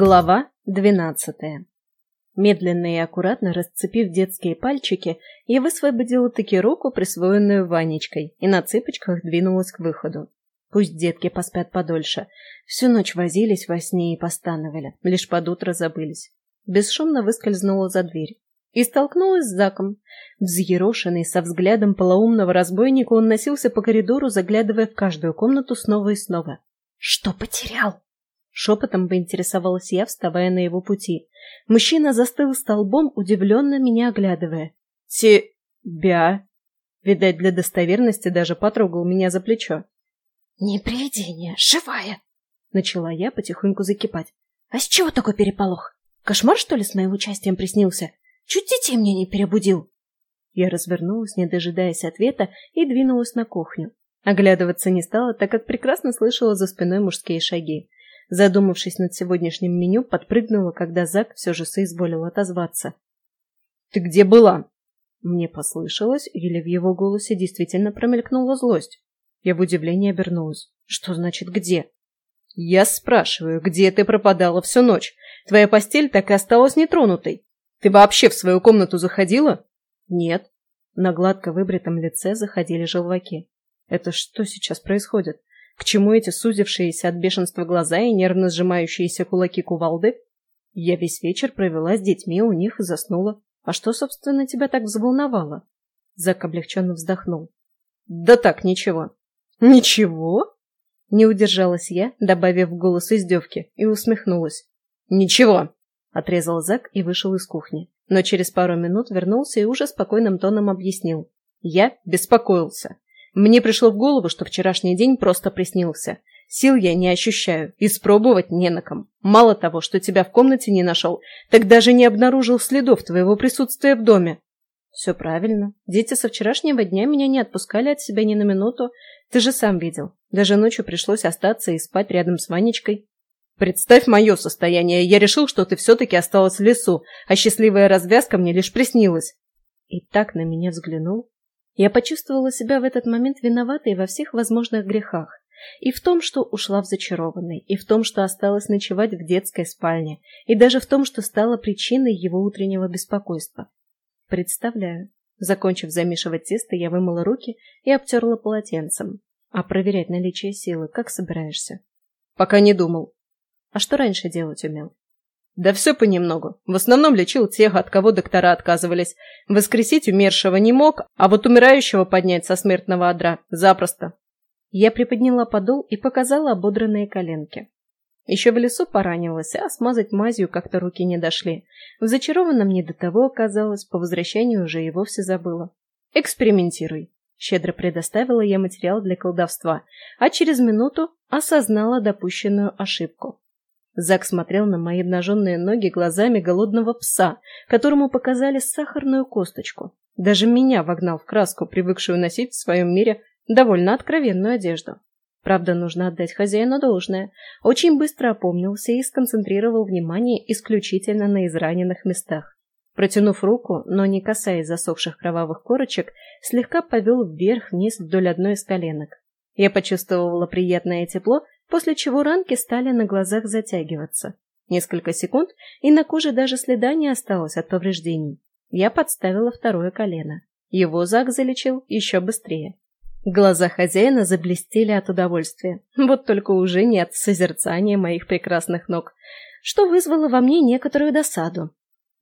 Глава двенадцатая. Медленно и аккуратно расцепив детские пальчики, я высвободила таки руку, присвоенную Ванечкой, и на цыпочках двинулась к выходу. Пусть детки поспят подольше. Всю ночь возились во сне и постановали, лишь под утро забылись. Бесшумно выскользнула за дверь. И столкнулась с Заком. Взъерошенный, со взглядом полоумного разбойника, он носился по коридору, заглядывая в каждую комнату снова и снова. «Что потерял?» Шепотом поинтересовалась я, вставая на его пути. Мужчина застыл столбом, удивленно меня оглядывая. «Тебя?» Видать, для достоверности даже потрогал меня за плечо. «Не привидение, живая!» Начала я потихоньку закипать. «А с чего такой переполох? Кошмар, что ли, с моим участием приснился? Чуть детей мне не перебудил!» Я развернулась, не дожидаясь ответа, и двинулась на кухню. Оглядываться не стала, так как прекрасно слышала за спиной мужские шаги. Задумавшись над сегодняшним меню, подпрыгнула, когда Зак все же соизволил отозваться. «Ты где была?» Мне послышалось, или в его голосе действительно промелькнула злость. Я в удивлении обернулась. «Что значит «где»?» «Я спрашиваю, где ты пропадала всю ночь? Твоя постель так и осталась нетронутой. Ты вообще в свою комнату заходила?» «Нет». На гладко выбритом лице заходили желваки. «Это что сейчас происходит?» К чему эти сузившиеся от бешенства глаза и нервно сжимающиеся кулаки кувалды? Я весь вечер провела с детьми у них и заснула. А что, собственно, тебя так взволновало? Зак облегченно вздохнул. Да так, ничего. Ничего? Не удержалась я, добавив голос издевки, и усмехнулась. Ничего, отрезал Зак и вышел из кухни. Но через пару минут вернулся и уже спокойным тоном объяснил. Я беспокоился. Мне пришло в голову, что вчерашний день просто приснился. Сил я не ощущаю, испробовать не на ком. Мало того, что тебя в комнате не нашел, так даже не обнаружил следов твоего присутствия в доме. Все правильно. Дети со вчерашнего дня меня не отпускали от себя ни на минуту. Ты же сам видел. Даже ночью пришлось остаться и спать рядом с Ванечкой. Представь мое состояние. Я решил, что ты все-таки осталась в лесу, а счастливая развязка мне лишь приснилась. И так на меня взглянул, я почувствовала себя в этот момент виноватой во всех возможных грехах. И в том, что ушла в зачарованный, и в том, что осталась ночевать в детской спальне, и даже в том, что стала причиной его утреннего беспокойства. Представляю. Закончив замешивать тесто, я вымыла руки и обтерла полотенцем. А проверять наличие силы как собираешься? Пока не думал. А что раньше делать умел? Да все понемногу. В основном лечил тех, от кого доктора отказывались. Воскресить умершего не мог, а вот умирающего поднять со смертного одра запросто. Я приподняла подол и показала ободранные коленки. Еще в лесу поранилась, а смазать мазью как-то руки не дошли. В зачарованном не до того оказалось, по возвращению уже и вовсе забыла. «Экспериментируй», — щедро предоставила я материал для колдовства, а через минуту осознала допущенную ошибку. Зак смотрел на мои обнаженные ноги глазами голодного пса, которому показали сахарную косточку. Даже меня вогнал в краску, привыкшую носить в своем мире довольно откровенную одежду. Правда, нужно отдать хозяину должное. Очень быстро опомнился и сконцентрировал внимание исключительно на израненных местах. Протянув руку, но не касаясь засохших кровавых корочек, слегка повел вверх-вниз вдоль одной из коленок. Я почувствовала приятное тепло после чего ранки стали на глазах затягиваться. Несколько секунд, и на коже даже следа не осталось от повреждений. Я подставила второе колено. Его Зак залечил еще быстрее. Глаза хозяина заблестели от удовольствия. Вот только уже не от созерцания моих прекрасных ног, что вызвало во мне некоторую досаду.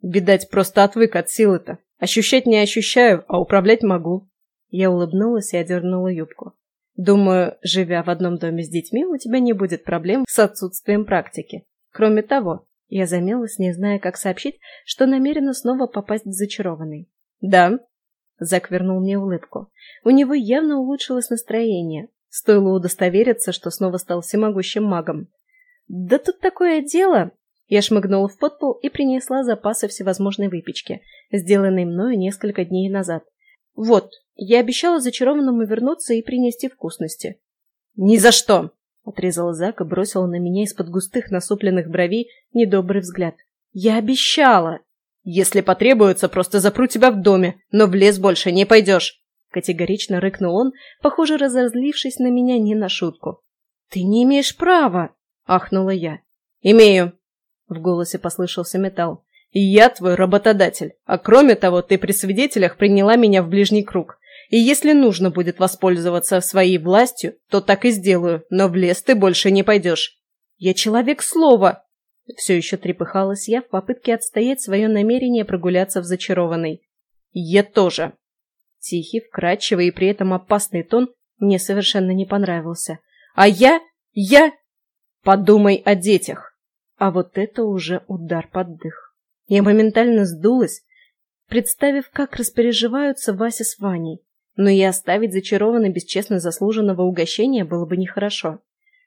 Видать, просто отвык от силы-то. Ощущать не ощущаю, а управлять могу. Я улыбнулась и одернула юбку. Думаю, живя в одном доме с детьми, у тебя не будет проблем с отсутствием практики. Кроме того, я замялась, не зная, как сообщить, что намерена снова попасть в зачарованный. «Да», — Зак вернул мне улыбку. У него явно улучшилось настроение. Стоило удостовериться, что снова стал всемогущим магом. «Да тут такое дело!» Я шмыгнула в подпол и принесла запасы всевозможной выпечки, сделанной мною несколько дней назад. «Вот, я обещала зачарованному вернуться и принести вкусности. «Ни за что!» — отрезал Зак и бросил на меня из-под густых насупленных бровей недобрый взгляд. «Я обещала!» «Если потребуется, просто запру тебя в доме, но в лес больше не пойдешь!» Категорично рыкнул он, похоже, разозлившись на меня не на шутку. «Ты не имеешь права!» — ахнула я. «Имею!» В голосе послышался металл. «И я твой работодатель. А кроме того, ты при свидетелях приняла меня в ближний круг. И если нужно будет воспользоваться своей властью, то так и сделаю, но в лес ты больше не пойдешь. Я человек слова!» Все еще трепыхалась я в попытке отстоять свое намерение прогуляться в зачарованной. «Я тоже!» Тихий, вкрадчивый и при этом опасный тон мне совершенно не понравился. «А я? Я? Подумай о детях!» А вот это уже удар под дых. Я моментально сдулась, представив, как распереживаются Вася с Ваней. Но и оставить зачарованно бесчестно заслуженного угощения было бы нехорошо.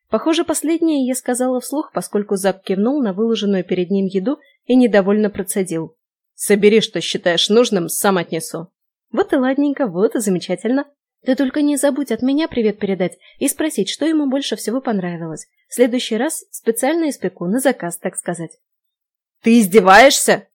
Похоже, последнее я сказала вслух, поскольку Зак кивнул на выложенную перед ним еду и недовольно процедил. «Собери, что считаешь нужным, сам отнесу». «Вот и ладненько, вот и замечательно. Ты только не забудь от меня привет передать и спросить, что ему больше всего понравилось. В следующий раз специально испеку, на заказ, так сказать». «Ты издеваешься?»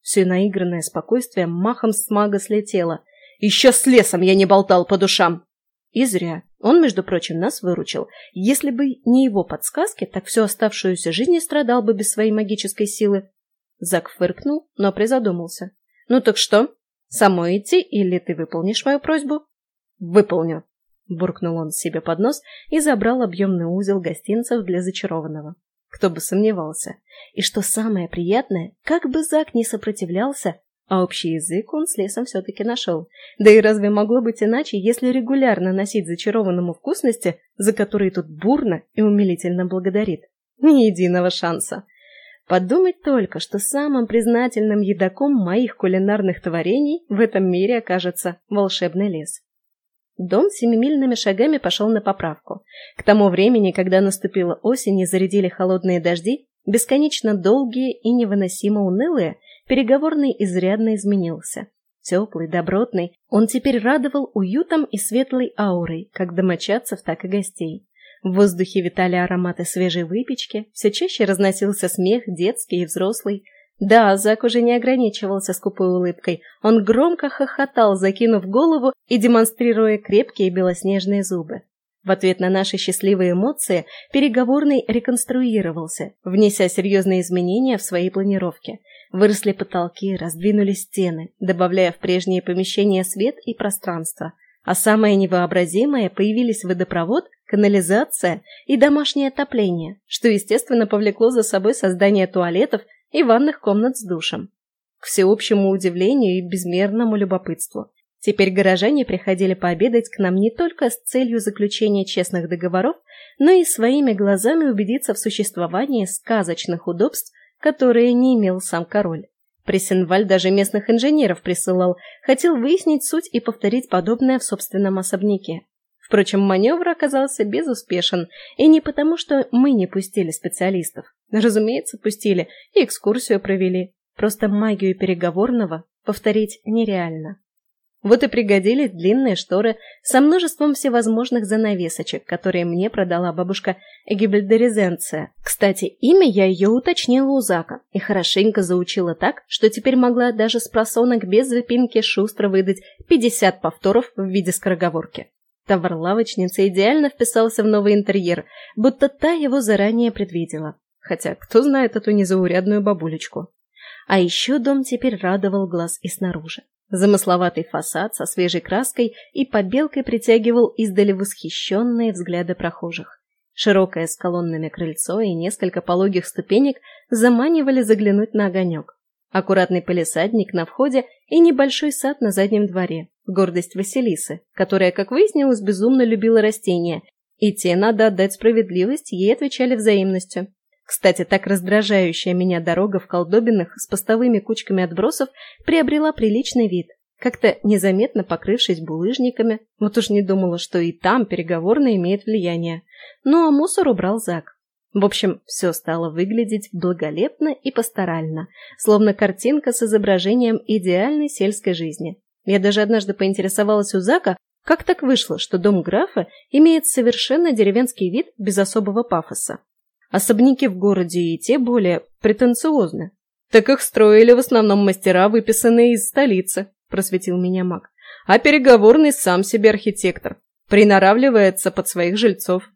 Все наигранное спокойствие махом с мага слетело. «Еще с лесом я не болтал по душам!» И зря. Он, между прочим, нас выручил. Если бы не его подсказки, так всю оставшуюся жизнь страдал бы без своей магической силы. Зак фыркнул, но призадумался. «Ну так что? Самой идти или ты выполнишь мою просьбу?» «Выполню», — буркнул он себе под нос и забрал объемный узел гостинцев для зачарованного. Кто бы сомневался. И что самое приятное, как бы Зак не сопротивлялся, а общий язык он с лесом все-таки нашел. Да и разве могло быть иначе, если регулярно носить зачарованному вкусности, за которые тут бурно и умилительно благодарит? Ни единого шанса. Подумать только, что самым признательным едоком моих кулинарных творений в этом мире окажется волшебный лес. Дом семимильными шагами пошел на поправку. К тому времени, когда наступила осень и зарядили холодные дожди, бесконечно долгие и невыносимо унылые, переговорный изрядно изменился. Теплый, добротный, он теперь радовал уютом и светлой аурой, как домочадцев, так и гостей. В воздухе витали ароматы свежей выпечки, все чаще разносился смех, детский и взрослый. Да, Зак уже не ограничивался скупой улыбкой. Он громко хохотал, закинув голову и демонстрируя крепкие белоснежные зубы. В ответ на наши счастливые эмоции переговорный реконструировался, внеся серьезные изменения в свои планировки. Выросли потолки, раздвинулись стены, добавляя в прежние помещения свет и пространство. А самое невообразимое – появились водопровод, канализация и домашнее отопление, что, естественно, повлекло за собой создание туалетов и ванных комнат с душем. К всеобщему удивлению и безмерному любопытству. Теперь горожане приходили пообедать к нам не только с целью заключения честных договоров, но и своими глазами убедиться в существовании сказочных удобств которые не имел сам король. Прессенваль даже местных инженеров присылал, хотел выяснить суть и повторить подобное в собственном особняке. Впрочем, маневр оказался безуспешен, и не потому, что мы не пустили специалистов. Разумеется, пустили и экскурсию провели. Просто магию переговорного повторить нереально. Вот и пригодились длинные шторы со множеством всевозможных занавесочек, которые мне продала бабушка Эгибельдерезенция. Кстати, имя я ее уточнила у Зака и хорошенько заучила так, что теперь могла даже с просонок без запинки шустро выдать 50 повторов в виде скороговорки. Товар-лавочница идеально вписался в новый интерьер, будто та его заранее предвидела. Хотя, кто знает эту незаурядную бабулечку. А еще дом теперь радовал глаз и снаружи. Замысловатый фасад со свежей краской и побелкой притягивал издали восхищенные взгляды прохожих. Широкое с колоннами крыльцо и несколько пологих ступенек заманивали заглянуть на огонек. Аккуратный полисадник на входе и небольшой сад на заднем дворе. Гордость Василисы, которая, как выяснилось, безумно любила растения, и те, надо отдать справедливость, ей отвечали взаимностью. Кстати, так раздражающая меня дорога в колдобинах с постовыми кучками отбросов приобрела приличный вид, как-то незаметно покрывшись булыжниками. Вот уж не думала, что и там переговорно имеет влияние. Ну а мусор убрал Зак. В общем, все стало выглядеть благолепно и пасторально, словно картинка с изображением идеальной сельской жизни. Я даже однажды поинтересовалась у Зака, как так вышло, что дом графа имеет совершенно деревенский вид без особого пафоса. Особняки в городе и те более претенциозны. Так их строили в основном мастера, выписанные из столицы, просветил меня маг. А переговорный сам себе архитектор. Приноравливается под своих жильцов.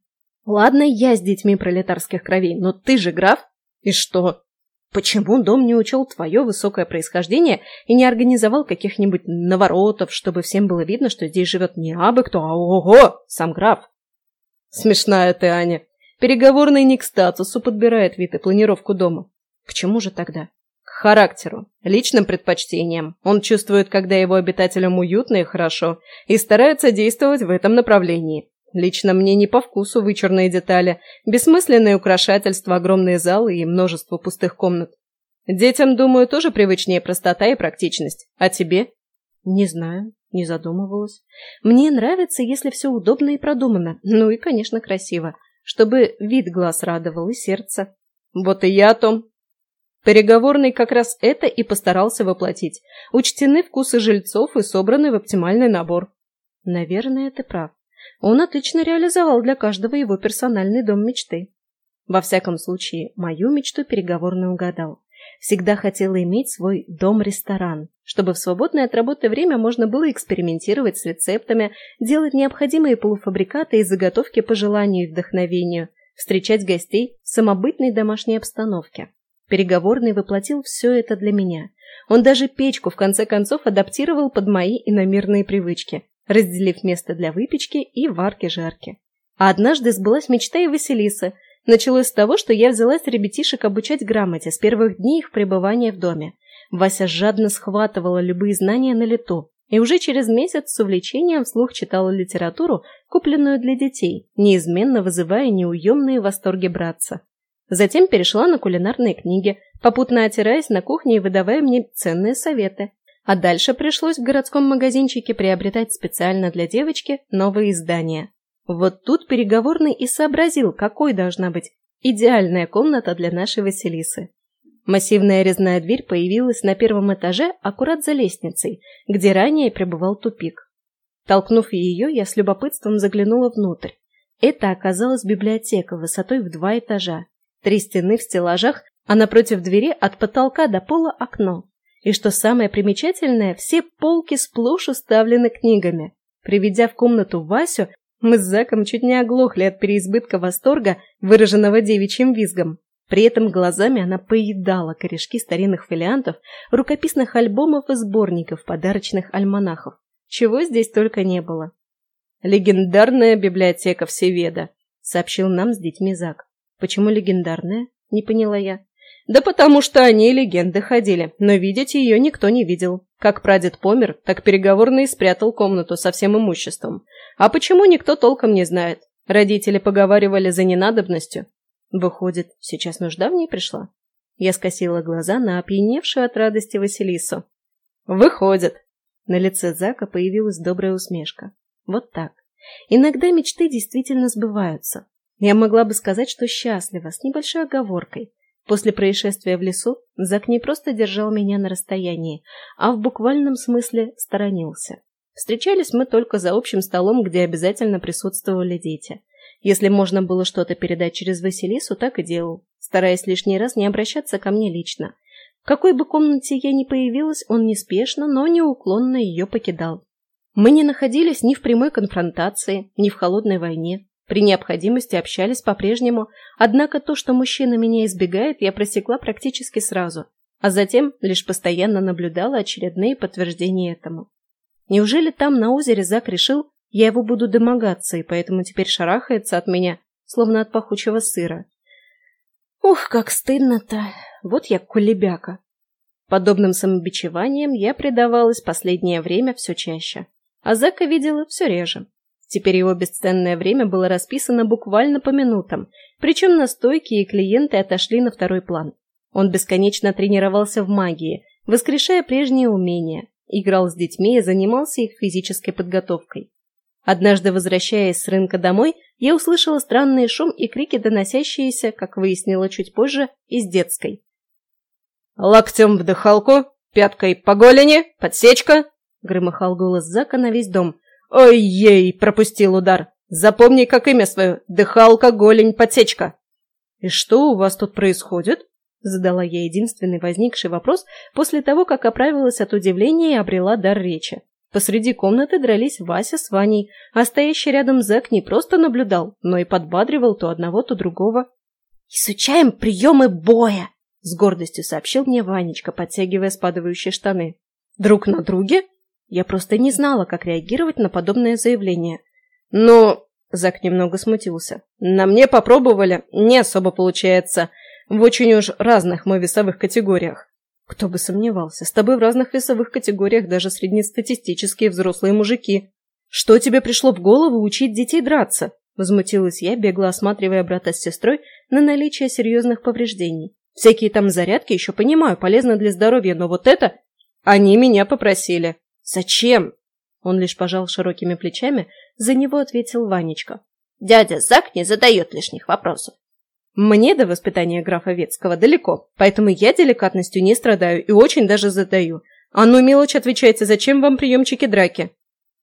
Ладно, я с детьми пролетарских кровей, но ты же граф. И что? Почему дом не учел твое высокое происхождение и не организовал каких-нибудь наворотов, чтобы всем было видно, что здесь живет не абы кто, а ого, сам граф? Смешная ты, Аня. Переговорный не к статусу подбирает вид и планировку дома. К чему же тогда? К характеру, личным предпочтениям. Он чувствует, когда его обитателям уютно и хорошо, и старается действовать в этом направлении. Лично мне не по вкусу вычурные детали, бессмысленные украшательства, огромные залы и множество пустых комнат. Детям, думаю, тоже привычнее простота и практичность. А тебе? Не знаю, не задумывалась. Мне нравится, если все удобно и продумано. Ну и, конечно, красиво. Чтобы вид глаз радовал и сердце. Вот и я о том. Переговорный как раз это и постарался воплотить. Учтены вкусы жильцов и собраны в оптимальный набор. Наверное, ты прав. Он отлично реализовал для каждого его персональный дом мечты. Во всяком случае, мою мечту переговорный угадал. Всегда хотела иметь свой дом-ресторан, чтобы в свободное от работы время можно было экспериментировать с рецептами, делать необходимые полуфабрикаты и заготовки по желанию и вдохновению, встречать гостей в самобытной домашней обстановке. Переговорный воплотил все это для меня. Он даже печку, в конце концов, адаптировал под мои иномирные привычки разделив место для выпечки и варки-жарки. А однажды сбылась мечта и Василисы. Началось с того, что я взялась ребятишек обучать грамоте с первых дней их пребывания в доме. Вася жадно схватывала любые знания на лету, и уже через месяц с увлечением вслух читала литературу, купленную для детей, неизменно вызывая неуемные восторги братца. Затем перешла на кулинарные книги, попутно отираясь на кухне и выдавая мне ценные советы. А дальше пришлось в городском магазинчике приобретать специально для девочки новые издания. Вот тут переговорный и сообразил, какой должна быть идеальная комната для нашей Василисы. Массивная резная дверь появилась на первом этаже аккурат за лестницей, где ранее пребывал тупик. Толкнув ее, я с любопытством заглянула внутрь. Это оказалась библиотека высотой в два этажа. Три стены в стеллажах, а напротив двери от потолка до пола окно. И что самое примечательное, все полки сплошь уставлены книгами. Приведя в комнату Васю, мы с Заком чуть не оглохли от переизбытка восторга, выраженного девичьим визгом. При этом глазами она поедала корешки старинных фолиантов, рукописных альбомов и сборников подарочных альманахов. Чего здесь только не было. «Легендарная библиотека Всеведа», — сообщил нам с детьми Зак. «Почему легендарная?» — не поняла я. Да потому что они легенды ходили, но видеть ее никто не видел. Как прадед помер, так переговорный спрятал комнату со всем имуществом. А почему никто толком не знает? Родители поговаривали за ненадобностью. Выходит, сейчас нужда в ней пришла? Я скосила глаза на опьяневшую от радости Василису. Выходит. На лице Зака появилась добрая усмешка. Вот так. Иногда мечты действительно сбываются. Я могла бы сказать, что счастлива, с небольшой оговоркой. После происшествия в лесу Зак не просто держал меня на расстоянии, а в буквальном смысле сторонился. Встречались мы только за общим столом, где обязательно присутствовали дети. Если можно было что-то передать через Василису, так и делал, стараясь лишний раз не обращаться ко мне лично. В какой бы комнате я ни появилась, он неспешно, но неуклонно ее покидал. Мы не находились ни в прямой конфронтации, ни в холодной войне. При необходимости общались по-прежнему, однако то, что мужчина меня избегает, я просекла практически сразу, а затем лишь постоянно наблюдала очередные подтверждения этому. Неужели там на озере Зак решил, я его буду домогаться, и поэтому теперь шарахается от меня, словно от пахучего сыра? Ух, как стыдно-то! Вот я кулебяка. Подобным самобичеванием я предавалась последнее время все чаще, а Зака видела все реже. Теперь его бесценное время было расписано буквально по минутам, причем настойки и клиенты отошли на второй план. Он бесконечно тренировался в магии, воскрешая прежние умения, играл с детьми и занимался их физической подготовкой. Однажды, возвращаясь с рынка домой, я услышала странный шум и крики, доносящиеся, как выяснила чуть позже, из детской. «Локтем в дыхалку, пяткой по голени, подсечка!» — громыхал голос Зака на весь дом. «Ой-ей!» — пропустил удар. «Запомни, как имя свое. Дыхалка, голень, подсечка». «И что у вас тут происходит?» Задала я единственный возникший вопрос после того, как оправилась от удивления и обрела дар речи. Посреди комнаты дрались Вася с Ваней, а стоящий рядом Зэк не просто наблюдал, но и подбадривал то одного, то другого. «Изучаем приемы боя!» — С гордостью сообщил мне Ванечка, подтягивая спадывающие штаны. Друг на друге? Я просто не знала, как реагировать на подобное заявление. Но... Зак немного смутился. На мне попробовали, не особо получается. В очень уж разных мы весовых категориях. Кто бы сомневался, с тобой в разных весовых категориях даже среднестатистические взрослые мужики. Что тебе пришло в голову учить детей драться? Возмутилась я, бегло осматривая брата с сестрой на наличие серьезных повреждений. Всякие там зарядки еще понимаю, полезно для здоровья, но вот это... Они меня попросили. Зачем? Он лишь пожал широкими плечами, за него ответил Ванечка. Дядя Зак не задает лишних вопросов. Мне до воспитания графа Ветского далеко, поэтому я деликатностью не страдаю и очень даже задаю. А ну, мелочь, отвечайте, зачем вам приемчики драки?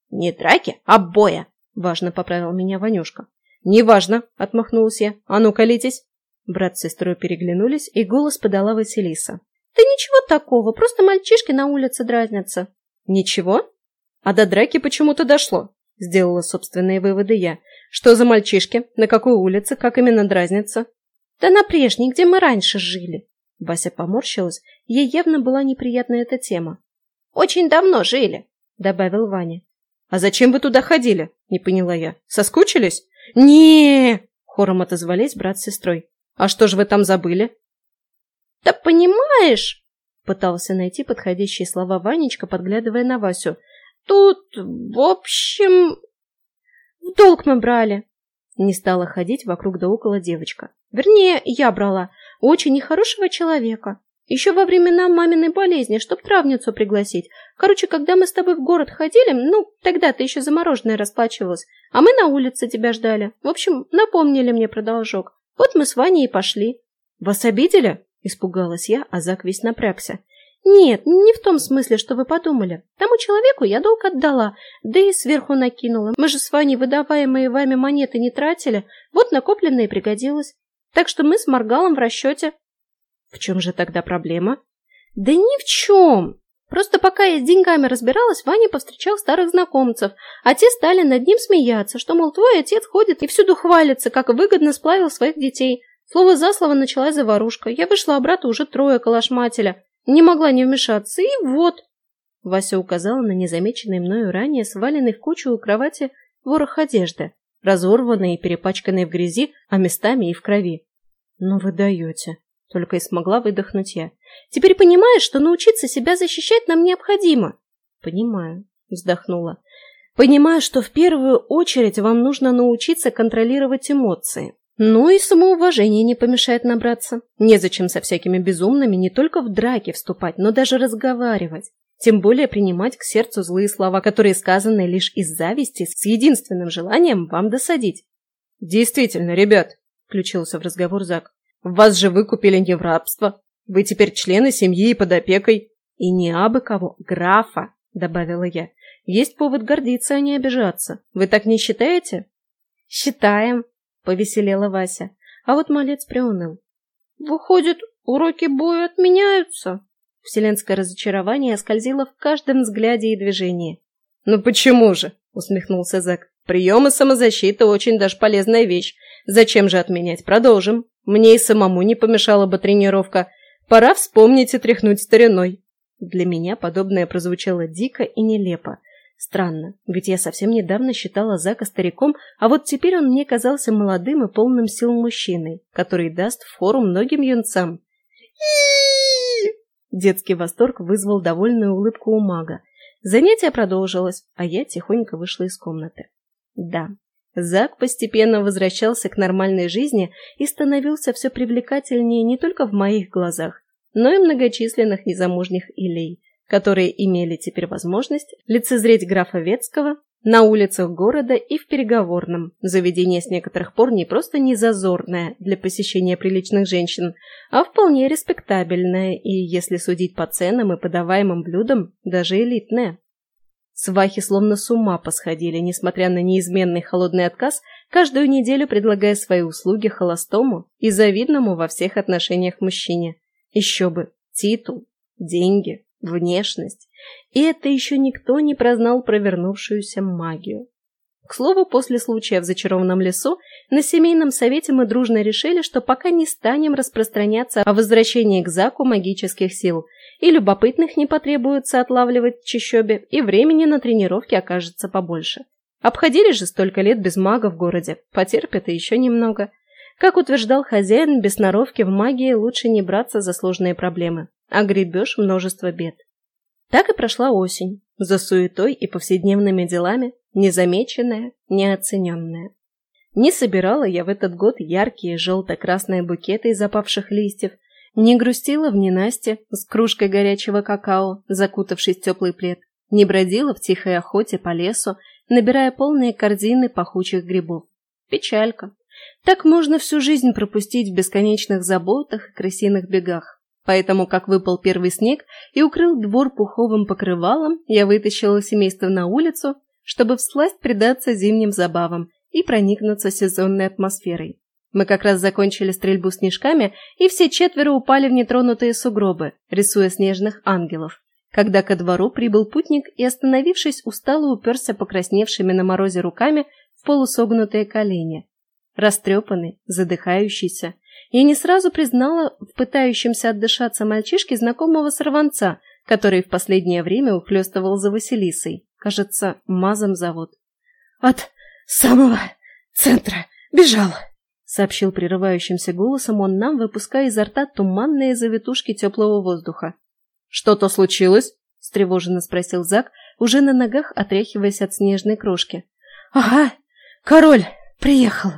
Не драки, а боя, важно поправил меня Ванюшка. Неважно, отмахнулась я. А ну, колитесь. Брат с сестрой переглянулись, и голос подала Василиса. Да ничего такого, просто мальчишки на улице дразнятся. Ничего? А до драки почему-то дошло. Сделала собственные выводы я. Что за мальчишки? На какой улице? Как именно дразнятся? Да на прежней, где мы раньше жили. Вася поморщилась, ей явно была неприятна эта тема. Очень давно жили, добавил Ваня. А зачем вы туда ходили? Не поняла я. Соскучились? не хором отозвались брат с сестрой. А что же вы там забыли? Да понимаешь, пытался найти подходящие слова Ванечка, подглядывая на Васю. Тут, в общем, в долг мы брали. Не стала ходить вокруг да около девочка. Вернее, я брала. Очень нехорошего человека. Еще во времена маминой болезни, чтоб травницу пригласить. Короче, когда мы с тобой в город ходили, ну, тогда ты еще замороженное расплачивалась, а мы на улице тебя ждали. В общем, напомнили мне про. Вот мы с Ваней и пошли. Вас обидели? Испугалась я, а Зак весь напрягся. Нет, не в том смысле, что вы подумали. Тому человеку я долг отдала, да и сверху накинула. Мы же с Ваней выдаваемые вами монеты не тратили, вот накопленное пригодилось. Так что мы с Маргалом в расчете. В чем же тогда проблема? Да ни в чем. Просто пока я с деньгами разбиралась, Ваня повстречал старых знакомцев, а те стали над ним смеяться, что, мол, твой отец ходит и всюду хвалится, как выгодно сплавил своих детей. Слово за слово началась заварушка. Я вышла обратно уже трое калашмателя. Не могла не вмешаться, и вот... Вася указала на незамеченный мною ранее сваленный в кучу у кровати ворох одежды разорванные и перепачканные в грязи, а местами и в крови. «Ну вы даете!» — только и смогла выдохнуть я. «Теперь понимаешь, что научиться себя защищать нам необходимо?» «Понимаю», — вздохнула. «Понимаю, что в первую очередь вам нужно научиться контролировать эмоции. Ну и самоуважение не помешает набраться. Незачем со всякими безумными не только в драке вступать, но даже разговаривать. Тем более принимать к сердцу злые слова, которые сказаны лишь из зависти, с единственным желанием вам досадить. «Действительно, ребят», — включился в разговор Зак, — «вас же выкупили не в рабство. Вы теперь члены семьи и под опекой. И не абы кого, графа», — добавила я. «Есть повод гордиться, а не обижаться. Вы так не считаете?» «Считаем», — повеселела Вася. А вот малец приуныл. «Выходит, уроки боя отменяются?» Вселенское разочарование скользило в каждом взгляде и движении. «Ну почему же?» — усмехнулся Зак. «Приемы самозащиты очень даже полезная вещь. Зачем же отменять? Продолжим. Мне и самому не помешала бы тренировка. Пора вспомнить и тряхнуть стариной». Для меня подобное прозвучало дико и нелепо. Странно, ведь я совсем недавно считала Зака стариком, а вот теперь он мне казался молодым и полным сил мужчиной, который даст фору многим юнцам. Детский восторг вызвал довольную улыбку у мага. Занятие продолжилось, а я тихонько вышла из комнаты. Да, Зак постепенно возвращался к нормальной жизни и становился все привлекательнее не только в моих глазах, но и многочисленных незамужних илей, которые имели теперь возможность лицезреть графа Ветского на улицах города и в переговорном. Заведение с некоторых пор не просто не зазорное для посещения приличных женщин, а вполне респектабельное и, если судить по ценам и подаваемым блюдам, даже элитное. Свахи словно с ума посходили, несмотря на неизменный холодный отказ, каждую неделю предлагая свои услуги холостому и завидному во всех отношениях мужчине. Еще бы, титул, деньги, внешность. И это еще никто не прознал провернувшуюся магию. К слову, после случая в зачарованном лесу на семейном совете мы дружно решили, что пока не станем распространяться о возвращении к Заку магических сил, и любопытных не потребуется отлавливать в чащобе, и времени на тренировки окажется побольше. Обходили же столько лет без мага в городе, потерпят и еще немного. Как утверждал хозяин, без сноровки в магии лучше не браться за сложные проблемы, а гребешь множество бед. Так и прошла осень, за суетой и повседневными делами, незамеченная, неоцененная. Не собирала я в этот год яркие желто-красные букеты из опавших листьев, не грустила в ненасти с кружкой горячего какао, закутавшись в теплый плед, не бродила в тихой охоте по лесу, набирая полные корзины пахучих грибов. Печалька. Так можно всю жизнь пропустить в бесконечных заботах и крысиных бегах. Поэтому, как выпал первый снег и укрыл двор пуховым покрывалом, я вытащила семейство на улицу, чтобы всласть предаться зимним забавам и проникнуться сезонной атмосферой. Мы как раз закончили стрельбу снежками, и все четверо упали в нетронутые сугробы, рисуя снежных ангелов. Когда ко двору прибыл путник и, остановившись, устало уперся покрасневшими на морозе руками в полусогнутые колени. Растрепанный, задыхающийся, я не сразу признала в пытающемся отдышаться мальчишке знакомого сорванца, который в последнее время ухлёстывал за Василисой. Кажется, Мазом зовут. «От самого центра бежал!» — сообщил прерывающимся голосом он нам, выпуская изо рта туманные завитушки теплого воздуха. «Что-то случилось?» — встревоженно спросил Зак, уже на ногах отряхиваясь от снежной крошки. «Ага, король приехал!»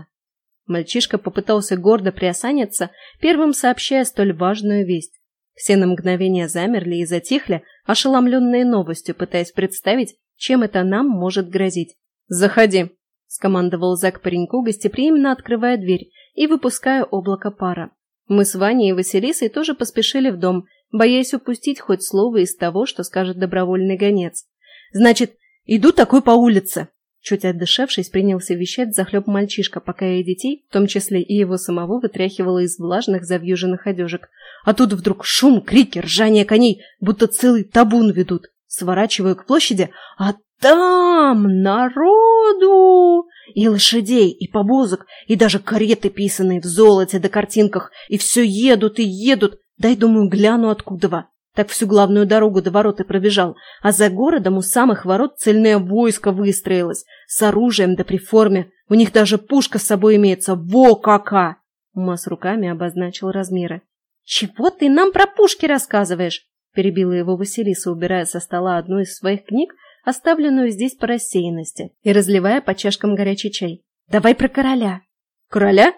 Мальчишка попытался гордо приосаниться, первым сообщая столь важную весть. Все на мгновение замерли и затихли, ошеломленные новостью, пытаясь представить, чем это нам может грозить. «Заходи!» – скомандовал Зак пареньку, гостеприимно открывая дверь и выпуская облако пара. Мы с Ваней и Василисой тоже поспешили в дом, боясь упустить хоть слово из того, что скажет добровольный гонец. «Значит, иду такой по улице!» Чуть отдышавшись, принялся вещать захлеб мальчишка, пока я детей, в том числе и его самого, вытряхивала из влажных завьюженных одежек. А тут вдруг шум, крики, ржание коней, будто целый табун ведут. Сворачиваю к площади, а там народу! И лошадей, и повозок, и даже кареты, писанные в золоте да картинках, и все едут и едут. Дай, думаю, гляну откуда. Так всю главную дорогу до ворот и пробежал, а за городом у самых ворот цельное войско выстроилось, с оружием да при форме. У них даже пушка с собой имеется. Во кака! Мас руками обозначил размеры. «Чего ты нам про пушки рассказываешь?» перебила его Василиса, убирая со стола одну из своих книг, оставленную здесь по рассеянности, и разливая по чашкам горячий чай. «Давай про короля!» «Короля?»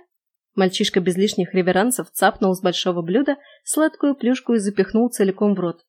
Мальчишка без лишних реверансов цапнул с большого блюда сладкую плюшку и запихнул целиком в рот.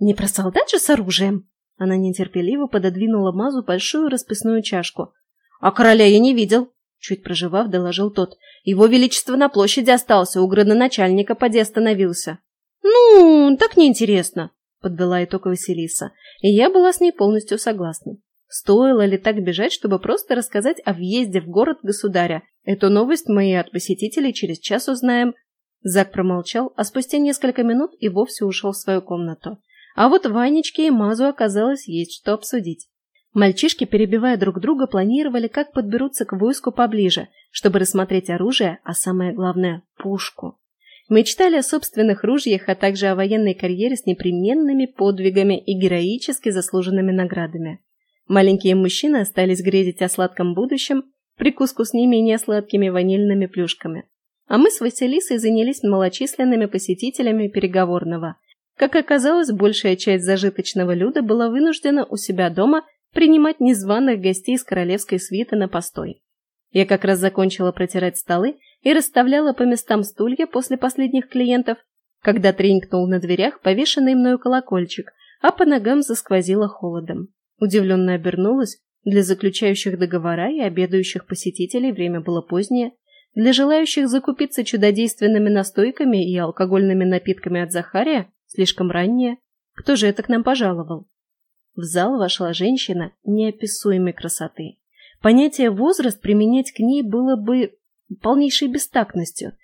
«Не про солдат же с оружием?» Она нетерпеливо пододвинула Мазу большую расписную чашку. «А короля я не видел!» Чуть проживав, доложил тот. «Его величество на площади остался, у градоначальника поди остановился». «Ну, так неинтересно», — подвела итог Василиса, и я была с ней полностью согласна. Стоило ли так бежать, чтобы просто рассказать о въезде в город государя? Эту новость мы и от посетителей через час узнаем. Зак промолчал, а спустя несколько минут и вовсе ушел в свою комнату. А вот Ванечке и Мазу оказалось есть что обсудить. Мальчишки, перебивая друг друга, планировали, как подберутся к войску поближе, чтобы рассмотреть оружие, а самое главное – пушку. Мечтали о собственных ружьях, а также о военной карьере с непременными подвигами и героически заслуженными наградами. Маленькие мужчины остались грезить о сладком будущем, прикуску с не менее сладкими ванильными плюшками. А мы с Василисой занялись малочисленными посетителями переговорного. Как оказалось, большая часть зажиточного люда была вынуждена у себя дома принимать незваных гостей из королевской свиты на постой. Я как раз закончила протирать столы и расставляла по местам стулья после последних клиентов, когда тренькнул на дверях повешенный мною колокольчик, а по ногам засквозило холодом. Удивленно обернулась. Для заключающих договора и обедающих посетителей время было позднее. Для желающих закупиться чудодейственными настойками и алкогольными напитками от Захария слишком раннее. Кто же это к нам пожаловал? В зал вошла женщина неописуемой красоты. Понятие «возраст» применять к ней было бы полнейшей бестактностью,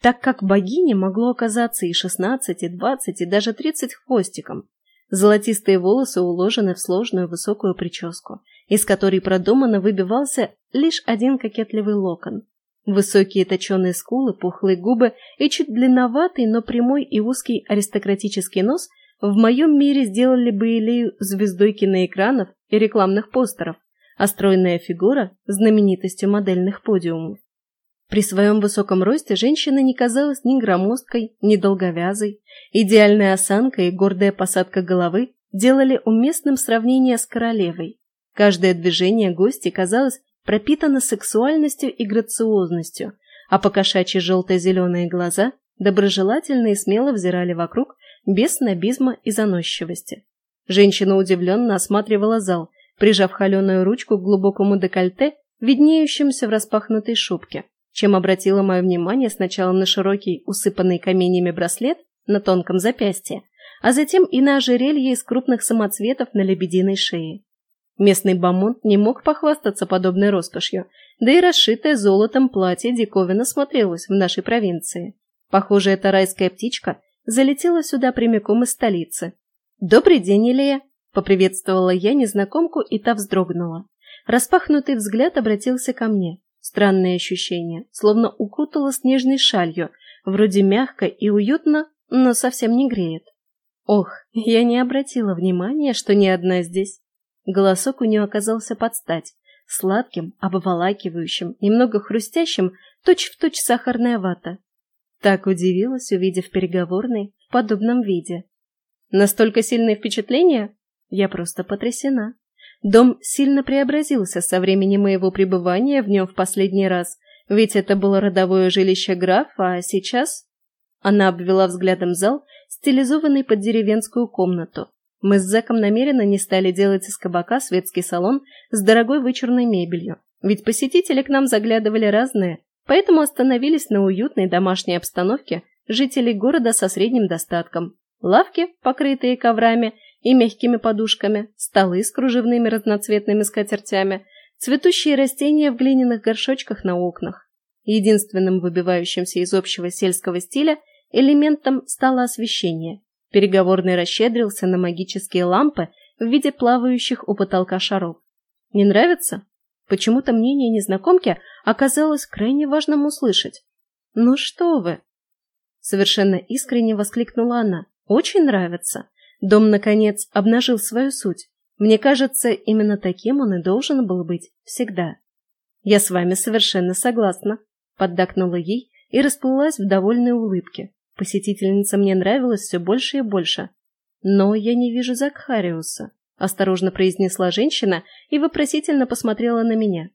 так как богине могло оказаться и шестнадцать, и двадцать, и даже тридцать хвостиком. Золотистые волосы уложены в сложную высокую прическу, из которой продуманно выбивался лишь один кокетливый локон. Высокие точеные скулы, пухлые губы и чуть длинноватый, но прямой и узкий аристократический нос в моем мире сделали бы Илею звездой киноэкранов и рекламных постеров, а стройная фигура – знаменитостью модельных подиумов. При своем высоком росте женщина не казалась ни громоздкой, ни долговязой. Идеальная осанка и гордая посадка головы делали уместным сравнение с королевой. Каждое движение гости казалось пропитано сексуальностью и грациозностью, а покошачьи желто-зеленые глаза доброжелательно и смело взирали вокруг без снобизма и заносчивости. Женщина удивленно осматривала зал, прижав холеную ручку к глубокому декольте, виднеющемуся в распахнутой шубке чем обратила мое внимание сначала на широкий, усыпанный каменями браслет на тонком запястье, а затем и на ожерелье из крупных самоцветов на лебединой шее. Местный бамонт не мог похвастаться подобной роскошью, да и расшитое золотом платье диковина смотрелось в нашей провинции. Похоже, эта райская птичка залетела сюда прямиком из столицы. «Добрый день, Илья!» — поприветствовала я незнакомку, и та вздрогнула. Распахнутый взгляд обратился ко мне. Странное ощущение, словно укутала снежной шалью, вроде мягко и уютно, но совсем не греет. Ох, я не обратила внимания, что ни одна здесь. Голосок у нее оказался под стать, сладким, обволакивающим, немного хрустящим, точь-в-точь точь сахарная вата. Так удивилась, увидев переговорный в подобном виде. Настолько сильное впечатление? Я просто потрясена. Дом сильно преобразился со времени моего пребывания в нем в последний раз, ведь это было родовое жилище графа, а сейчас... Она обвела взглядом зал, стилизованный под деревенскую комнату. Мы с Зеком намеренно не стали делать из кабака светский салон с дорогой вычурной мебелью, ведь посетители к нам заглядывали разные, поэтому остановились на уютной домашней обстановке жителей города со средним достатком. Лавки, покрытые коврами, и мягкими подушками, столы с кружевными разноцветными скатертями, цветущие растения в глиняных горшочках на окнах. Единственным выбивающимся из общего сельского стиля элементом стало освещение. Переговорный расщедрился на магические лампы в виде плавающих у потолка шаров. Не нравится? Почему-то мнение незнакомки оказалось крайне важным услышать. «Ну что вы!» Совершенно искренне воскликнула она. «Очень нравится. Дом, наконец, обнажил свою суть. Мне кажется, именно таким он и должен был быть всегда. «Я с вами совершенно согласна», — поддакнула ей и расплылась в довольной улыбке. Посетительница мне нравилась все больше и больше. «Но я не вижу Закхариуса», — осторожно произнесла женщина и вопросительно посмотрела на меня.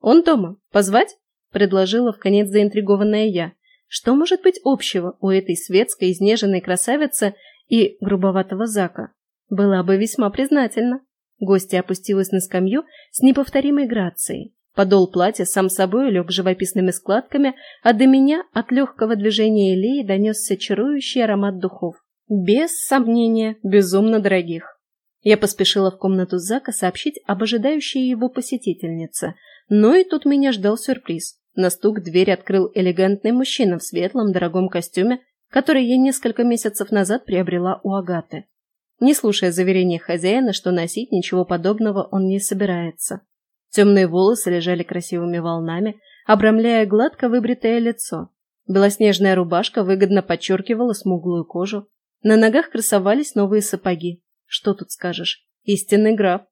«Он дома. Позвать?» — предложила в конец заинтригованная я. Что может быть общего у этой светской, изнеженной красавицы и грубоватого Зака. Была бы весьма признательна. Гостья опустилась на скамью с неповторимой грацией. Подол платья сам собой лег живописными складками, а до меня от легкого движения Илии донесся чарующий аромат духов. Без сомнения, безумно дорогих. Я поспешила в комнату Зака сообщить об ожидающей его посетительнице, но и тут меня ждал сюрприз. На стук дверь открыл элегантный мужчина в светлом дорогом костюме который я несколько месяцев назад приобрела у Агаты. Не слушая заверения хозяина, что носить ничего подобного он не собирается. Темные волосы лежали красивыми волнами, обрамляя гладко выбритое лицо. Белоснежная рубашка выгодно подчеркивала смуглую кожу. На ногах красовались новые сапоги. Что тут скажешь? Истинный граф.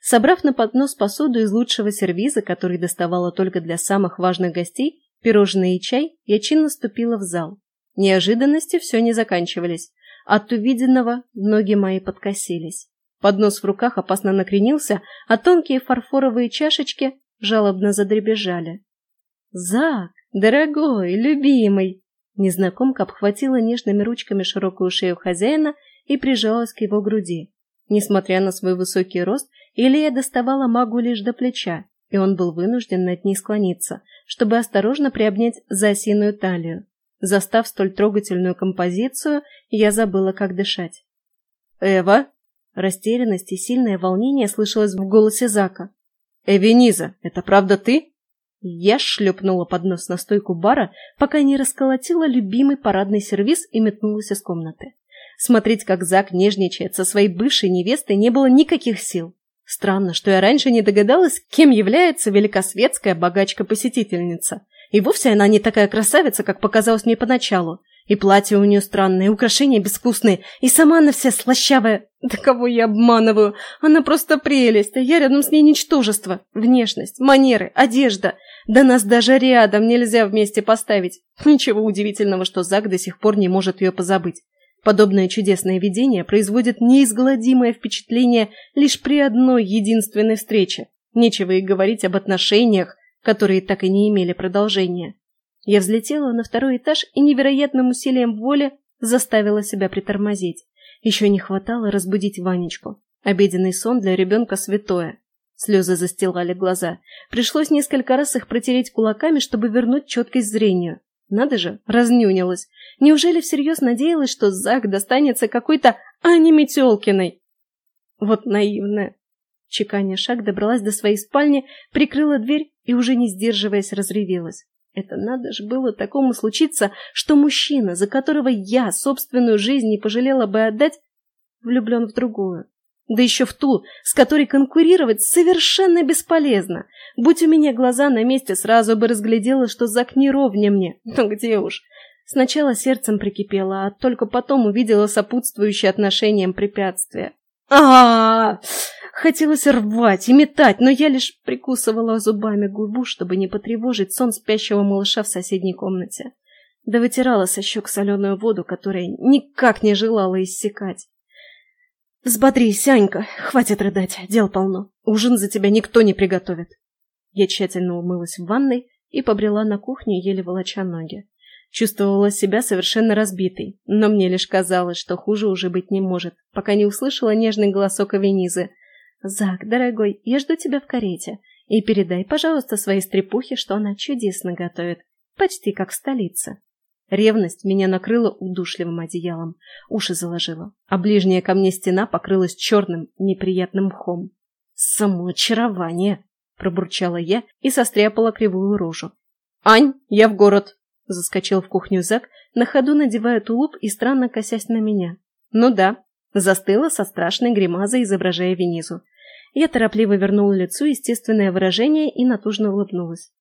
Собрав на поднос посуду из лучшего сервиза, который доставала только для самых важных гостей, пирожные и чай, я чинно ступила в зал. Неожиданности все не заканчивались. От увиденного ноги мои подкосились. Поднос в руках опасно накренился, а тонкие фарфоровые чашечки жалобно задребезжали. «Зак, дорогой, любимый!» Незнакомка обхватила нежными ручками широкую шею хозяина и прижалась к его груди. Несмотря на свой высокий рост, Илья доставала магу лишь до плеча, и он был вынужден над ней склониться, чтобы осторожно приобнять за осиную талию. Застав столь трогательную композицию, я забыла, как дышать. «Эва?» Растерянность и сильное волнение слышалось в голосе Зака. «Эвениза, это правда ты?» Я шлепнула под нос на стойку бара, пока не расколотила любимый парадный сервиз и метнулась из комнаты. Смотреть, как Зак нежничает со своей бывшей невестой, не было никаких сил. Странно, что я раньше не догадалась, кем является великосветская богачка-посетительница. И вовсе она не такая красавица, как показалось мне поначалу. И платье у нее странное, и украшения безвкусные, и сама она вся слащавая. Да кого я обманываю? Она просто прелесть, а я рядом с ней ничтожество. Внешность, манеры, одежда. Да нас даже рядом нельзя вместе поставить. Ничего удивительного, что Зак до сих пор не может ее позабыть. Подобное чудесное видение производит неизгладимое впечатление лишь при одной единственной встрече. Нечего и говорить об отношениях, которые так и не имели продолжения. Я взлетела на второй этаж и невероятным усилием воли заставила себя притормозить. Еще не хватало разбудить Ванечку. Обеденный сон для ребенка святое. Слезы застилали глаза. Пришлось несколько раз их протереть кулаками, чтобы вернуть четкость зрению. Надо же, разнюнилась. Неужели всерьез надеялась, что Зак достанется какой-то Ане Метелкиной? Вот наивная. Чеканя шаг добралась до своей спальни, прикрыла дверь и, уже не сдерживаясь, разревелась. Это надо же было такому случиться, что мужчина, за которого я собственную жизнь не пожалела бы отдать, влюблен в другую. Да еще в ту, с которой конкурировать совершенно бесполезно. Будь у меня глаза на месте, сразу бы разглядела, что Зак не ровня мне. Ну где уж. Сначала сердцем прикипело, а только потом увидела сопутствующие отношениям препятствия. а, -а, -а, Хотелось рвать и метать, но я лишь прикусывала зубами губу, чтобы не потревожить сон спящего малыша в соседней комнате. Да вытирала со щек соленую воду, которая никак не желала иссякать. «Взбодрись, Анька, хватит рыдать, дел полно. Ужин за тебя никто не приготовит». Я тщательно умылась в ванной и побрела на кухню, еле волоча ноги. Чувствовала себя совершенно разбитой, но мне лишь казалось, что хуже уже быть не может, пока не услышала нежный голосок Авенизы — «Зак, дорогой, я жду тебя в карете. И передай, пожалуйста, своей стрепухе, что она чудесно готовит. Почти как в столице». Ревность меня накрыла удушливым одеялом, уши заложила, а ближняя ко мне стена покрылась черным неприятным мхом. «Самоочарование!» — пробурчала я и состряпала кривую рожу. «Ань, я в город!» — заскочил в кухню Зак, на ходу надевая тулуп и странно косясь на меня. «Ну да», — застыла со страшной гримазой, изображая Венизу. Я торопливо вернула лицу естественное выражение и натужно улыбнулась.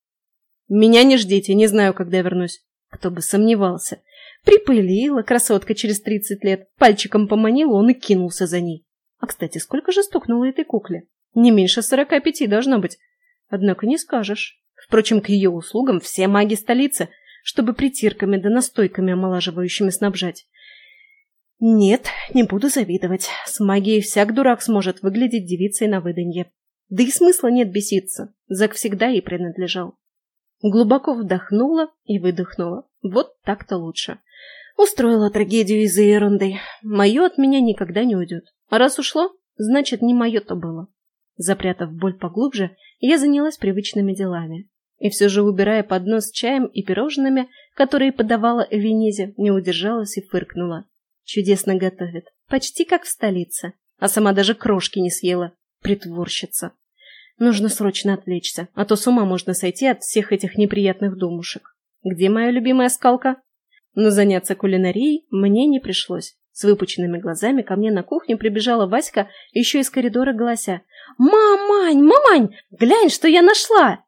«Меня не ждите, не знаю, когда вернусь». Кто бы сомневался. Припылила красотка через тридцать лет, пальчиком поманила, он и кинулся за ней. А, кстати, сколько же стукнуло этой кукле? Не меньше сорока пяти должно быть. Однако не скажешь. Впрочем, к ее услугам все маги столицы, чтобы притирками да настойками омолаживающими снабжать. Нет, не буду завидовать. С магией всяк дурак сможет выглядеть девицей на выданье. Да и смысла нет беситься. Зак всегда ей принадлежал. Глубоко вдохнула и выдохнула. Вот так-то лучше. Устроила трагедию из-за ерунды. Мое от меня никогда не уйдет. А раз ушло, значит, не мое-то было. Запрятав боль поглубже, я занялась привычными делами. И все же, убирая поднос с чаем и пирожными, которые подавала Эвенизе, не удержалась и фыркнула. Чудесно готовит. Почти как в столице. А сама даже крошки не съела. Притворщица. Нужно срочно отвлечься, а то с ума можно сойти от всех этих неприятных думушек. Где моя любимая скалка? Но заняться кулинарией мне не пришлось. С выпученными глазами ко мне на кухню прибежала Васька, еще из коридора голося. «Мамань, мамань, глянь, что я нашла!»